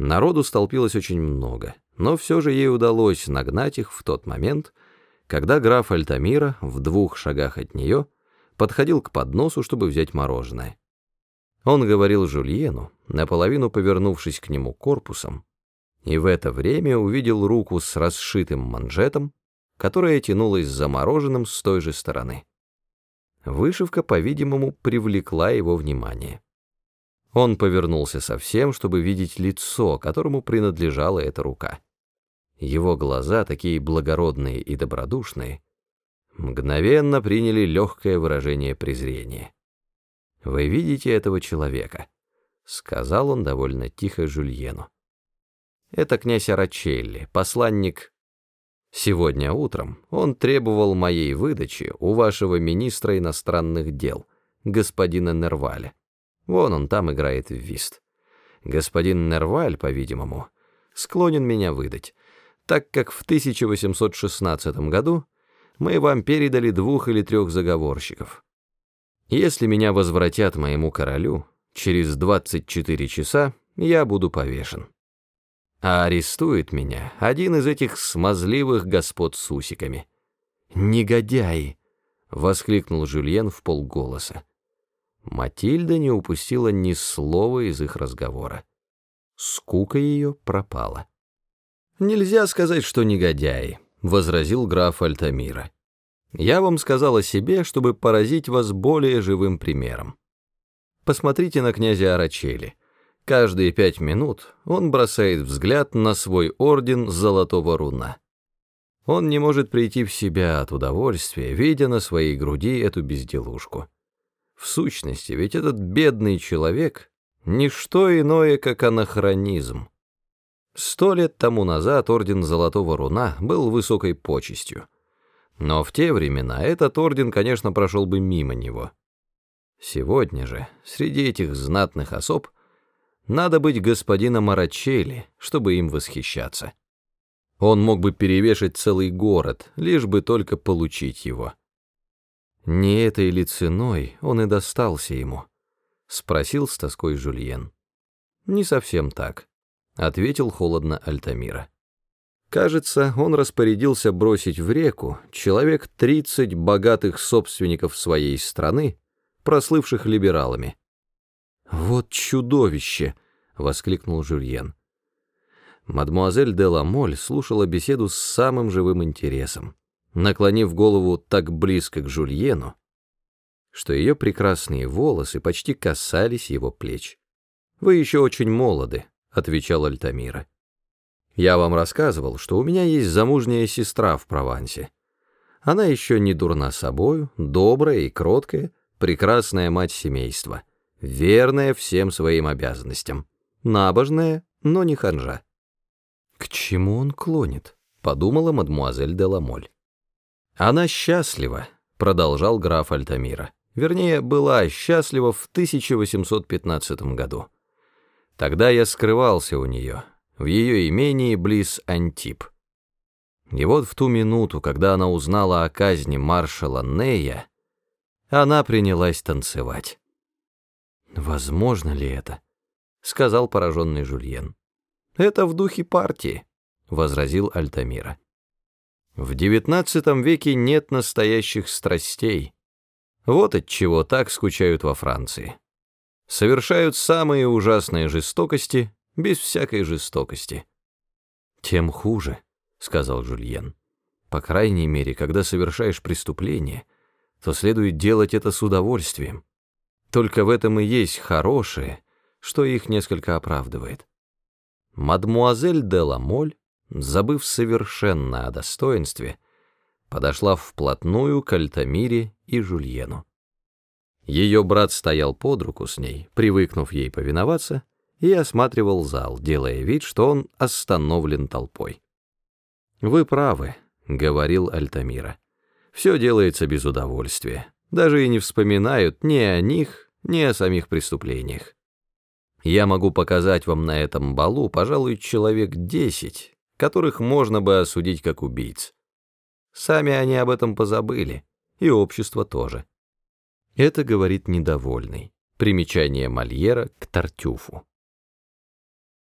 Народу столпилось очень много, но все же ей удалось нагнать их в тот момент, когда граф Альтамира в двух шагах от нее подходил к подносу, чтобы взять мороженое. Он говорил Жульену, наполовину повернувшись к нему корпусом, и в это время увидел руку с расшитым манжетом, которая тянулась за мороженым с той же стороны. Вышивка, по-видимому, привлекла его внимание. Он повернулся совсем, чтобы видеть лицо, которому принадлежала эта рука. Его глаза, такие благородные и добродушные, мгновенно приняли легкое выражение презрения. «Вы видите этого человека?» — сказал он довольно тихо Жульену. «Это князь Арачелли, посланник...» «Сегодня утром он требовал моей выдачи у вашего министра иностранных дел, господина Нерваля. Вон он там играет в вист. Господин Нерваль, по-видимому, склонен меня выдать, так как в 1816 году мы вам передали двух или трех заговорщиков. Если меня возвратят моему королю, через 24 часа я буду повешен. А арестует меня один из этих смазливых господ с усиками. «Негодяи!» — воскликнул Жюльен в полголоса. Матильда не упустила ни слова из их разговора. Скука ее пропала. «Нельзя сказать, что негодяи», — возразил граф Альтамира. «Я вам сказал о себе, чтобы поразить вас более живым примером. Посмотрите на князя Арачели. Каждые пять минут он бросает взгляд на свой орден золотого руна. Он не может прийти в себя от удовольствия, видя на своей груди эту безделушку. В сущности, ведь этот бедный человек — ничто иное, как анахронизм. Сто лет тому назад орден Золотого Руна был высокой почестью. Но в те времена этот орден, конечно, прошел бы мимо него. Сегодня же, среди этих знатных особ, надо быть господином Арачели, чтобы им восхищаться. Он мог бы перевешать целый город, лишь бы только получить его. Не этой ли ценой он и достался ему? Спросил с тоской Жульен. Не совсем так, ответил холодно Альтамира. Кажется, он распорядился бросить в реку человек тридцать богатых собственников своей страны, прослывших либералами. «Вот чудовище!» — воскликнул Жюльен. Мадмуазель де Ламоль слушала беседу с самым живым интересом наклонив голову так близко к Жульену, что ее прекрасные волосы почти касались его плеч. «Вы еще очень молоды», — отвечал Альтамира. «Я вам рассказывал, что у меня есть замужняя сестра в Провансе. Она еще не дурна собою, добрая и кроткая, прекрасная мать семейства, верная всем своим обязанностям, набожная, но не ханжа». «К чему он клонит?» — подумала мадмуазель де Ламоль. «Она счастлива», — продолжал граф Альтамира. Вернее, была счастлива в 1815 году. Тогда я скрывался у нее, в ее имении близ Антип. И вот в ту минуту, когда она узнала о казни маршала Нея, она принялась танцевать. «Возможно ли это?» — сказал пораженный Жульен. «Это в духе партии», — возразил Альтамира. В XIX веке нет настоящих страстей. Вот от чего так скучают во Франции. Совершают самые ужасные жестокости без всякой жестокости. «Тем хуже», — сказал Жульен. «По крайней мере, когда совершаешь преступление, то следует делать это с удовольствием. Только в этом и есть хорошее, что их несколько оправдывает». Мадмуазель де Ламоль забыв совершенно о достоинстве, подошла вплотную к Альтамире и Жульену. Ее брат стоял под руку с ней, привыкнув ей повиноваться, и осматривал зал, делая вид, что он остановлен толпой. «Вы правы», — говорил Альтамира. «Все делается без удовольствия. Даже и не вспоминают ни о них, ни о самих преступлениях. Я могу показать вам на этом балу, пожалуй, человек десять, которых можно бы осудить как убийц. Сами они об этом позабыли, и общество тоже. Это говорит недовольный. Примечание Мольера к Тартюфу.